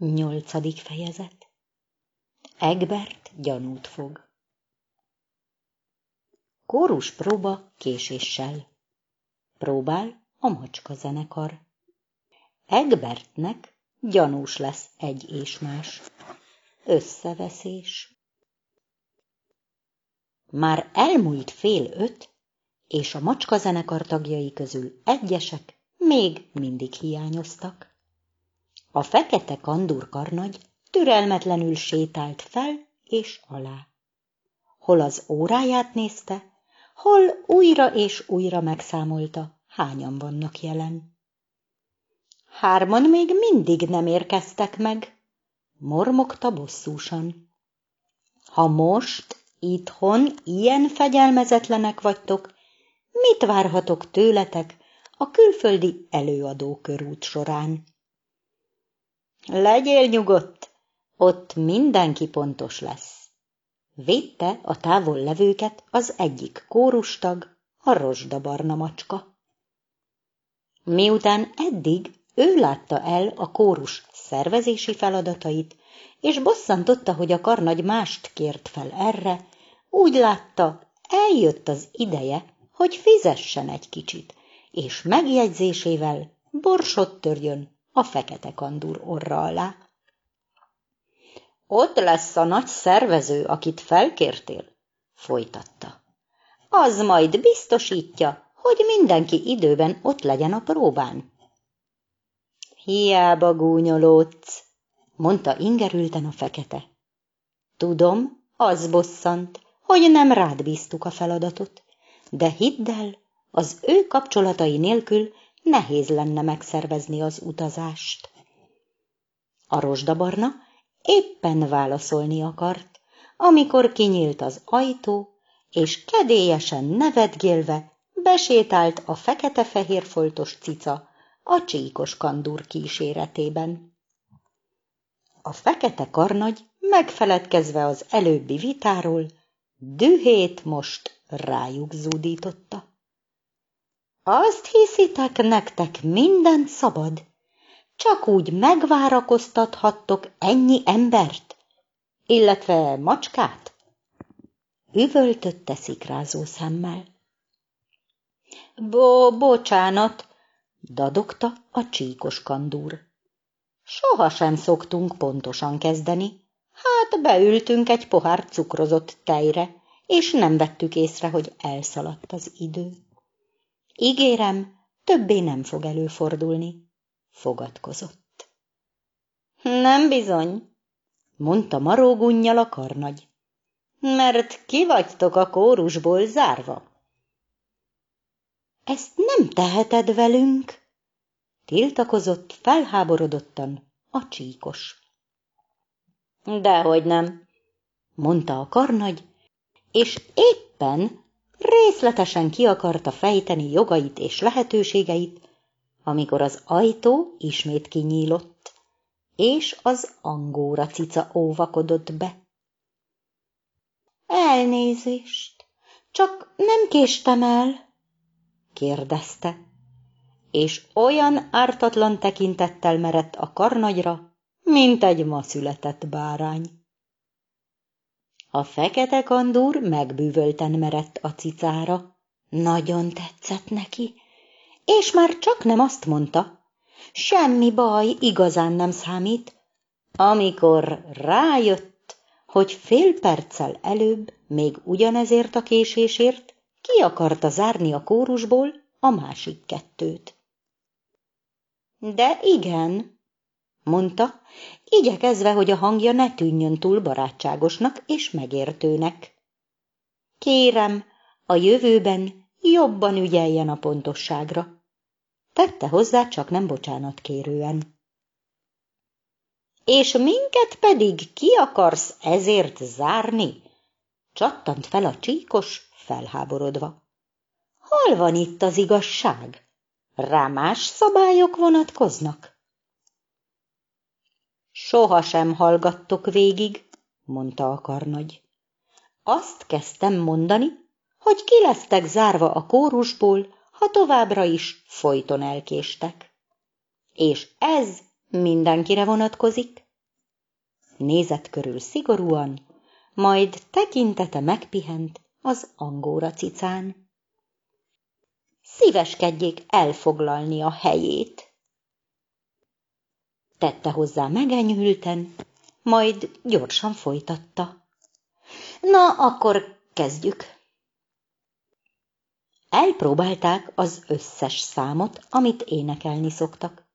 Nyolcadik fejezet Egbert gyanút fog. Kórus próba késéssel. Próbál a macska zenekar. Egbertnek gyanús lesz egy és más. Összeveszés. Már elmúlt fél öt, és a macska zenekar tagjai közül egyesek még mindig hiányoztak. A fekete kandúrkarnagy türelmetlenül sétált fel és alá. Hol az óráját nézte, hol újra és újra megszámolta, hányan vannak jelen. Hárman még mindig nem érkeztek meg, mormogta bosszúsan. Ha most itthon ilyen fegyelmezetlenek vagytok, mit várhatok tőletek a külföldi előadókörút során? Legyél nyugodt, ott mindenki pontos lesz. Védte a távol levőket az egyik kórustag, a rozsdabarna macska. Miután eddig ő látta el a kórus szervezési feladatait, és bosszantotta, hogy a karnagy mást kért fel erre, úgy látta, eljött az ideje, hogy fizessen egy kicsit, és megjegyzésével borsot törjön a fekete kandúr orra alá. Ott lesz a nagy szervező, akit felkértél, folytatta. Az majd biztosítja, hogy mindenki időben ott legyen a próbán. Hiába gúnyolódsz, mondta ingerülten a fekete. Tudom, az bosszant, hogy nem rád bíztuk a feladatot, de hidd el, az ő kapcsolatai nélkül nehéz lenne megszervezni az utazást. A rozsdabarna éppen válaszolni akart, amikor kinyílt az ajtó, és kedélyesen nevetgélve besétált a fekete-fehér foltos cica a csíkos kandúr kíséretében. A fekete karnagy, megfeledkezve az előbbi vitáról, dühét most rájuk zúdította. Azt hiszitek, nektek minden szabad? Csak úgy megvárakoztathattok ennyi embert? Illetve macskát? Üvöltötte szikrázó szemmel. Bo, bocsánat, dadogta a csíkos kandúr. Soha sem szoktunk pontosan kezdeni. Hát beültünk egy pohár cukrozott tejre, és nem vettük észre, hogy elszaladt az idő. Ígérem, többé nem fog előfordulni, fogadkozott. Nem bizony, mondta marógunnyal a karnagy, mert ki vagytok a kórusból zárva. Ezt nem teheted velünk, tiltakozott felháborodottan a csíkos. Dehogy nem, mondta a karnagy, és éppen részletesen ki akarta fejteni jogait és lehetőségeit, amikor az ajtó ismét kinyílott, és az angóra cica óvakodott be. Elnézést, csak nem késtem el, kérdezte, és olyan ártatlan tekintettel merett a karnagyra, mint egy ma született bárány. A fekete kandúr megbűvölten merett a cicára. Nagyon tetszett neki, és már csak nem azt mondta, semmi baj igazán nem számít, amikor rájött, hogy fél perccel előbb még ugyanezért a késésért ki akarta zárni a kórusból a másik kettőt. De igen, mondta, igyekezve, hogy a hangja ne tűnjön túl barátságosnak és megértőnek. Kérem, a jövőben jobban ügyeljen a pontosságra. Tette hozzá csak nem bocsánat kérően. És minket pedig ki akarsz ezért zárni? Csattant fel a csíkos, felháborodva. Hol van itt az igazság? Rá más szabályok vonatkoznak? Soha sem hallgattok végig, mondta a karnagy. Azt kezdtem mondani, hogy ki lesztek zárva a kórusból, ha továbbra is folyton elkéstek. És ez mindenkire vonatkozik. nézett körül szigorúan, majd tekintete megpihent az angóra cicán. Szíveskedjék elfoglalni a helyét. Tette hozzá megenyhülten, majd gyorsan folytatta. Na, akkor kezdjük. Elpróbálták az összes számot, amit énekelni szoktak.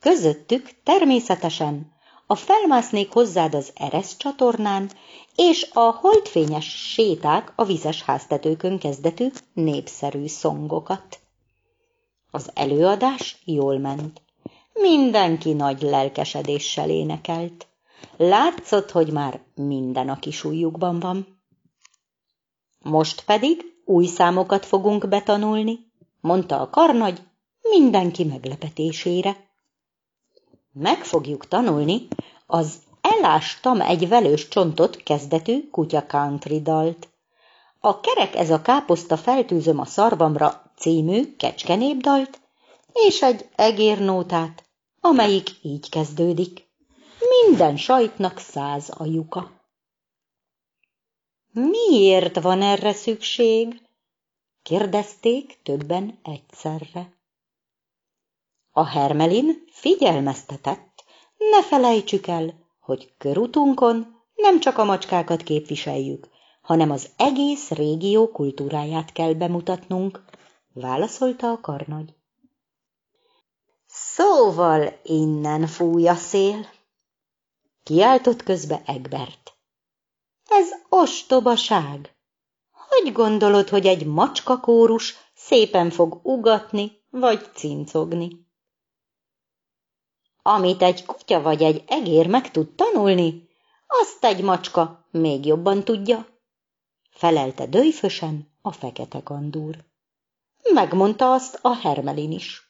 Közöttük természetesen a felmásznék hozzád az Eresz csatornán, és a holdfényes séták a vizes háztetőkön kezdetű népszerű szongokat. Az előadás jól ment. Mindenki nagy lelkesedéssel énekelt. Látszott, hogy már minden a kisújjukban van. Most pedig új számokat fogunk betanulni, mondta a karnagy mindenki meglepetésére. Meg fogjuk tanulni az Elástam egy velős csontot kezdetű kutya country dalt. A kerek ez a káposzta feltűzöm a szarvamra című kecskenépdalt, és egy egérnótát, amelyik így kezdődik. Minden sajtnak száz a lyuka. Miért van erre szükség? kérdezték többen egyszerre. A Hermelin figyelmeztetett, ne felejtsük el, hogy körutunkon nem csak a macskákat képviseljük, hanem az egész régió kultúráját kell bemutatnunk, válaszolta a karnagy. Szóval innen fúj a szél, kiáltott közbe Egbert. Ez ostobaság. Hogy gondolod, hogy egy macskakórus szépen fog ugatni vagy cincogni? Amit egy kutya vagy egy egér meg tud tanulni, azt egy macska még jobban tudja, felelte döjfösen a fekete kandúr. Megmondta azt a Hermelin is.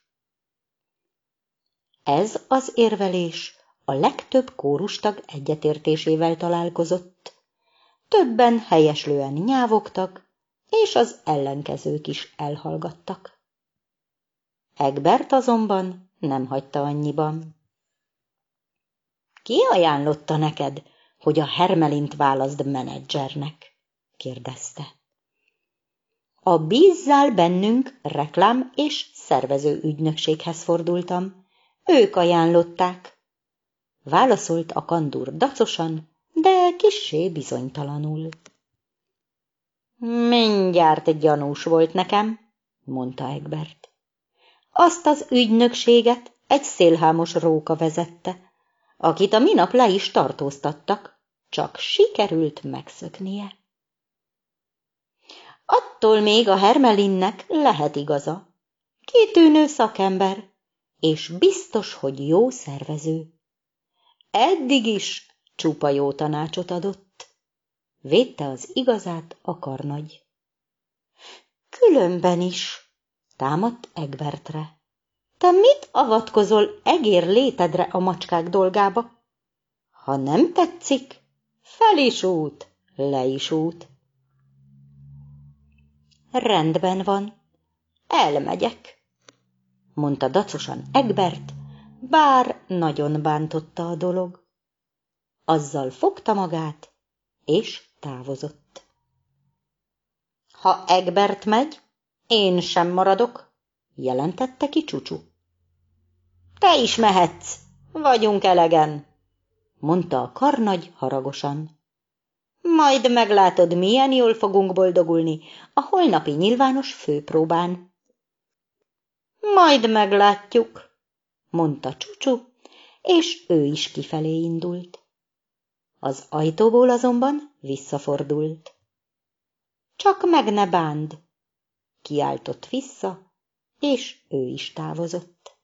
Ez az érvelés a legtöbb kórustag egyetértésével találkozott. Többen helyeslően nyávogtak, és az ellenkezők is elhallgattak. Egbert azonban nem hagyta annyiban. Ki ajánlotta neked, hogy a Hermelint válaszd menedzsernek? kérdezte. A bízzál bennünk reklám és szervező ügynökséghez fordultam. Ők ajánlották. Válaszolt a kandúr dacosan, de kissé bizonytalanul. Mindjárt gyanús volt nekem, mondta Egbert. Azt az ügynökséget egy szélhámos róka vezette, akit a minap le is tartóztattak, csak sikerült megszöknie. Attól még a Hermelinnek lehet igaza. Kitűnő szakember, és biztos, hogy jó szervező. Eddig is csupa jó tanácsot adott. Védte az igazát a karnagy. Különben is támadt Egbertre. Te mit avatkozol egér létedre a macskák dolgába? Ha nem tetszik, fel is út, le is út. Rendben van, elmegyek, mondta dacosan Egbert, bár nagyon bántotta a dolog. Azzal fogta magát, és távozott. Ha Egbert megy, én sem maradok, jelentette ki Csucsu. Te is mehetsz, vagyunk elegen, mondta a karnagy haragosan. Majd meglátod, milyen jól fogunk boldogulni a holnapi nyilvános főpróbán. Majd meglátjuk, mondta Csucsu, és ő is kifelé indult. Az ajtóból azonban visszafordult. Csak meg ne bánd, kiáltott vissza, és ő is távozott.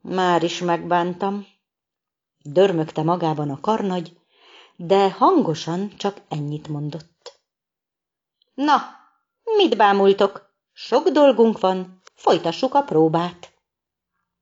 Már is megbántam. Dörmögte magában a karnagy, de hangosan csak ennyit mondott. Na, mit bámultok? Sok dolgunk van, folytassuk a próbát.